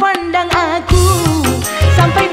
pandang aku. Sampai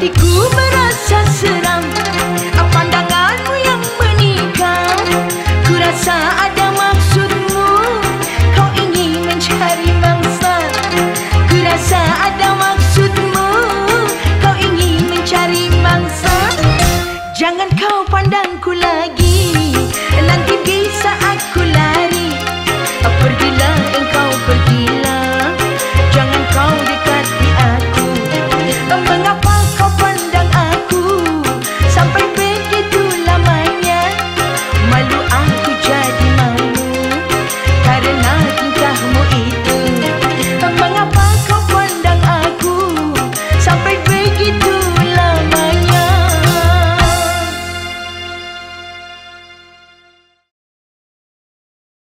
hatiku merasa seram. Pandanganmu yang menikam Ku rasa ada maksudmu. Kau ingin mencari mangsa Ku rasa ada maksudmu. Kau ingin mencari mangsa Jangan kau pandangku lagi.